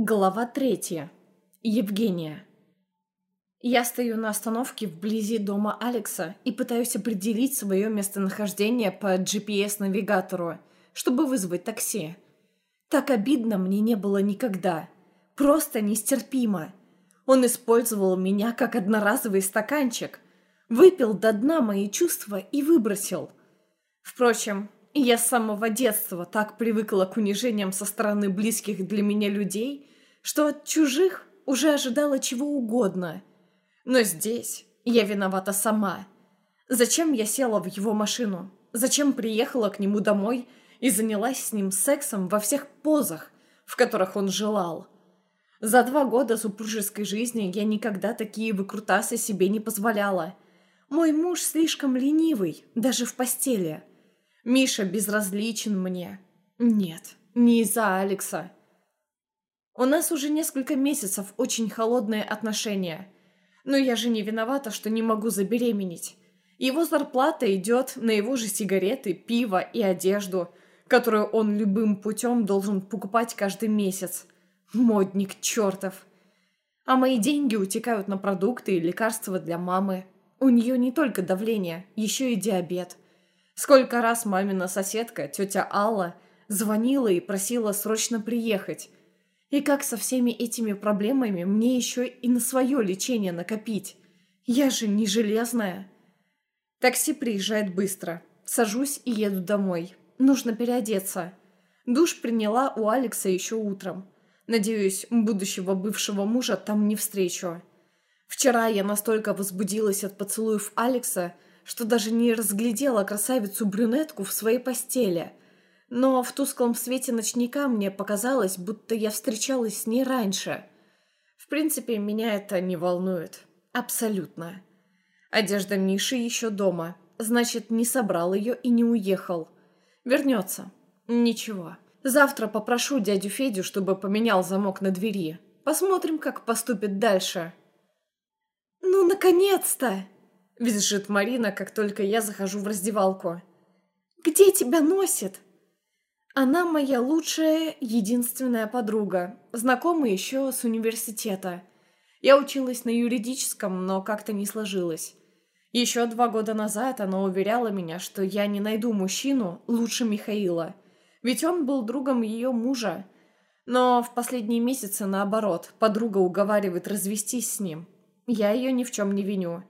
Глава третья. Евгения. Я стою на остановке вблизи дома Алекса и пытаюсь определить свое местонахождение по GPS-навигатору, чтобы вызвать такси. Так обидно мне не было никогда. Просто нестерпимо. Он использовал меня как одноразовый стаканчик, выпил до дна мои чувства и выбросил. Впрочем, я с самого детства так привыкла к унижениям со стороны близких для меня людей, что от чужих уже ожидала чего угодно. Но здесь я виновата сама. Зачем я села в его машину? Зачем приехала к нему домой и занялась с ним сексом во всех позах, в которых он желал? За два года супружеской жизни я никогда такие выкрутасы себе не позволяла. Мой муж слишком ленивый, даже в постели. Миша безразличен мне. Нет, не из-за Алекса. У нас уже несколько месяцев очень холодные отношения. Но я же не виновата, что не могу забеременеть. Его зарплата идет на его же сигареты, пиво и одежду, которую он любым путем должен покупать каждый месяц. Модник чертов. А мои деньги утекают на продукты и лекарства для мамы. У нее не только давление, еще и диабет. Сколько раз мамина соседка, тетя Алла, звонила и просила срочно приехать, и как со всеми этими проблемами мне еще и на свое лечение накопить? Я же не железная. Такси приезжает быстро. Сажусь и еду домой. Нужно переодеться. Душ приняла у Алекса еще утром. Надеюсь, будущего бывшего мужа там не встречу. Вчера я настолько возбудилась от поцелуев Алекса, что даже не разглядела красавицу-брюнетку в своей постели – но в тусклом свете ночника мне показалось, будто я встречалась с ней раньше. В принципе, меня это не волнует. Абсолютно. Одежда Миши еще дома. Значит, не собрал ее и не уехал. Вернется. Ничего. Завтра попрошу дядю Федю, чтобы поменял замок на двери. Посмотрим, как поступит дальше. «Ну, наконец-то!» — визжит Марина, как только я захожу в раздевалку. «Где тебя носит?» Она моя лучшая, единственная подруга, знакомая еще с университета. Я училась на юридическом, но как-то не сложилось. Еще два года назад она уверяла меня, что я не найду мужчину лучше Михаила, ведь он был другом ее мужа. Но в последние месяцы, наоборот, подруга уговаривает развестись с ним. Я ее ни в чем не виню.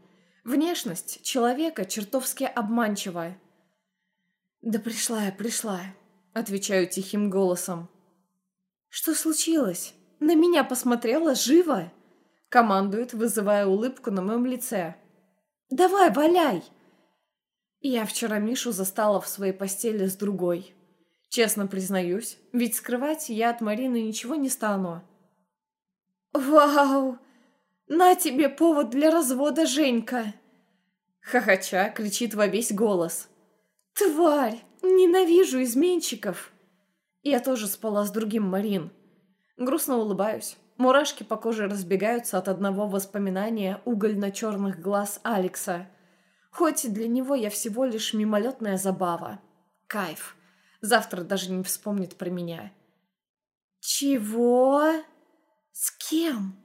Внешность человека чертовски обманчивая. «Да пришла я, пришла», Отвечаю тихим голосом. «Что случилось? На меня посмотрела живо?» Командует, вызывая улыбку на моем лице. «Давай, валяй!» Я вчера Мишу застала в своей постели с другой. Честно признаюсь, ведь скрывать я от Марины ничего не стану. «Вау! На тебе повод для развода, Женька!» Хохоча кричит во весь голос. «Тварь! Ненавижу изменщиков!» Я тоже спала с другим Марин. Грустно улыбаюсь. Мурашки по коже разбегаются от одного воспоминания угольно-черных глаз Алекса. Хоть для него я всего лишь мимолетная забава. Кайф. Завтра даже не вспомнит про меня. «Чего? С кем?»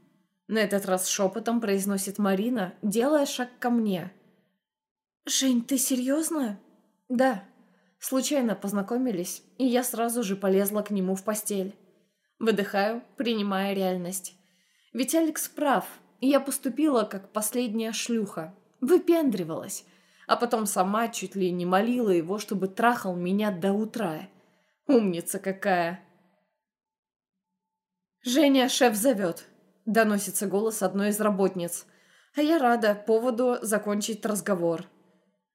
На этот раз шепотом произносит Марина, делая шаг ко мне. «Жень, ты серьезно?» «Да», Случайно познакомились, и я сразу же полезла к нему в постель. Выдыхаю, принимая реальность. Ведь Алекс прав, и я поступила как последняя шлюха. Выпендривалась. А потом сама чуть ли не молила его, чтобы трахал меня до утра. Умница какая. «Женя, шеф зовет», — доносится голос одной из работниц. А я рада поводу закончить разговор.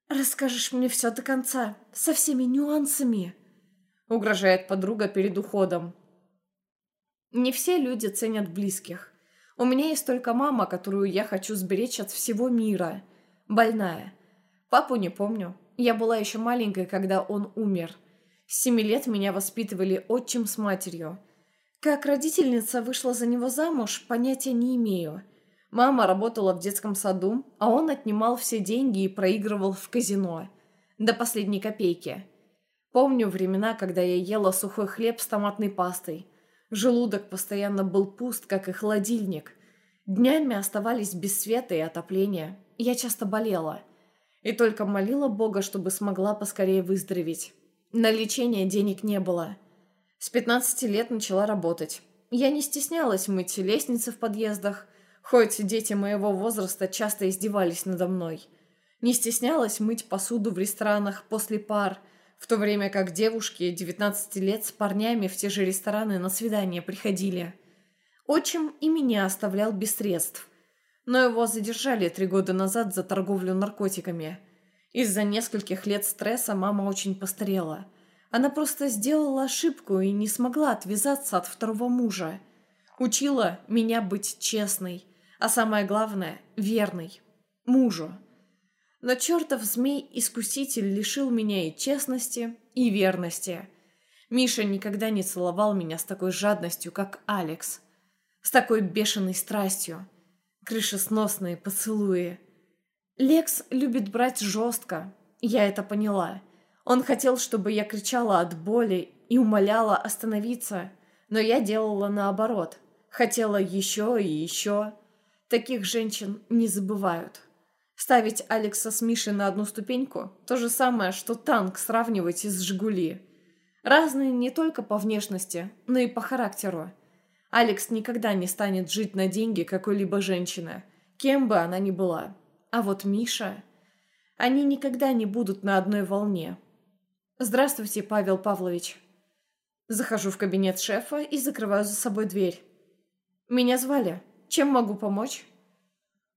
«Расскажешь мне все до конца, со всеми нюансами», — угрожает подруга перед уходом. Не все люди ценят близких. У меня есть только мама, которую я хочу сберечь от всего мира. Больная. Папу не помню. Я была еще маленькой, когда он умер. С семи лет меня воспитывали отчим с матерью. Как родительница вышла за него замуж, понятия не имею. Мама работала в детском саду, а он отнимал все деньги и проигрывал в казино. До последней копейки. Помню времена, когда я ела сухой хлеб с томатной пастой. Желудок постоянно был пуст, как и холодильник. Днями оставались без света и отопления. Я часто болела. И только молила Бога, чтобы смогла поскорее выздороветь. На лечение денег не было. С 15 лет начала работать. Я не стеснялась мыть лестницы в подъездах, хоть дети моего возраста часто издевались надо мной. Не стеснялась мыть посуду в ресторанах после пар, в то время как девушки 19 лет с парнями в те же рестораны на свидания приходили. Отчим и меня оставлял без средств. Но его задержали три года назад за торговлю наркотиками. Из-за нескольких лет стресса мама очень постарела – она просто сделала ошибку и не смогла отвязаться от второго мужа. Учила меня быть честной, а самое главное – верной. Мужу. Но чертов змей-искуситель лишил меня и честности, и верности. Миша никогда не целовал меня с такой жадностью, как Алекс. С такой бешеной страстью. Крышесносные поцелуи. Лекс любит брать жестко. Я это поняла. Он хотел, чтобы я кричала от боли и умоляла остановиться, но я делала наоборот. Хотела еще и еще. Таких женщин не забывают. Ставить Алекса с Мишей на одну ступеньку – то же самое, что танк сравнивать из «Жигули». Разные не только по внешности, но и по характеру. Алекс никогда не станет жить на деньги какой-либо женщины, кем бы она ни была. А вот Миша... Они никогда не будут на одной волне, «Здравствуйте, Павел Павлович». Захожу в кабинет шефа и закрываю за собой дверь. «Меня звали. Чем могу помочь?»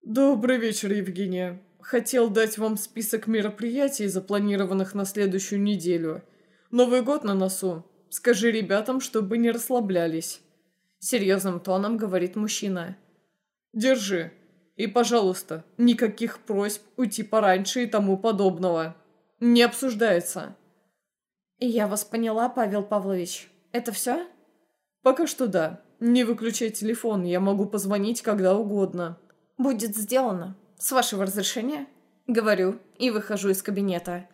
«Добрый вечер, Евгения. Хотел дать вам список мероприятий, запланированных на следующую неделю. Новый год на носу. Скажи ребятам, чтобы не расслаблялись». Серьезным тоном говорит мужчина. «Держи. И, пожалуйста, никаких просьб уйти пораньше и тому подобного. Не обсуждается». «Я вас поняла, Павел Павлович. Это все?» «Пока что да. Не выключай телефон, я могу позвонить когда угодно». «Будет сделано. С вашего разрешения?» Говорю и выхожу из кабинета.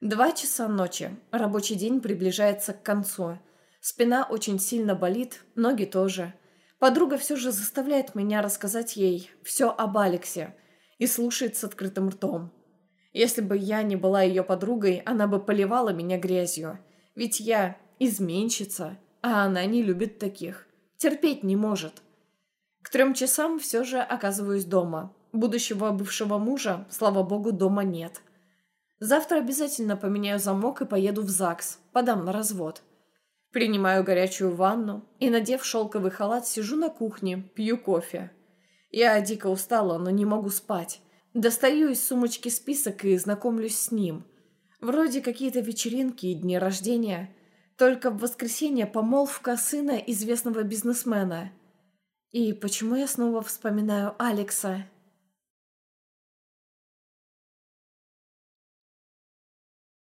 Два часа ночи. Рабочий день приближается к концу. Спина очень сильно болит, ноги тоже. Подруга все же заставляет меня рассказать ей все об Алексе и слушает с открытым ртом. Если бы я не была ее подругой, она бы поливала меня грязью. Ведь я изменщица, а она не любит таких. Терпеть не может. К трем часам все же оказываюсь дома. Будущего бывшего мужа, слава богу, дома нет. Завтра обязательно поменяю замок и поеду в ЗАГС, подам на развод. Принимаю горячую ванну и, надев шелковый халат, сижу на кухне, пью кофе. Я дико устала, но не могу спать. Достаю из сумочки список и знакомлюсь с ним. Вроде какие-то вечеринки и дни рождения. Только в воскресенье помолвка сына известного бизнесмена. И почему я снова вспоминаю Алекса?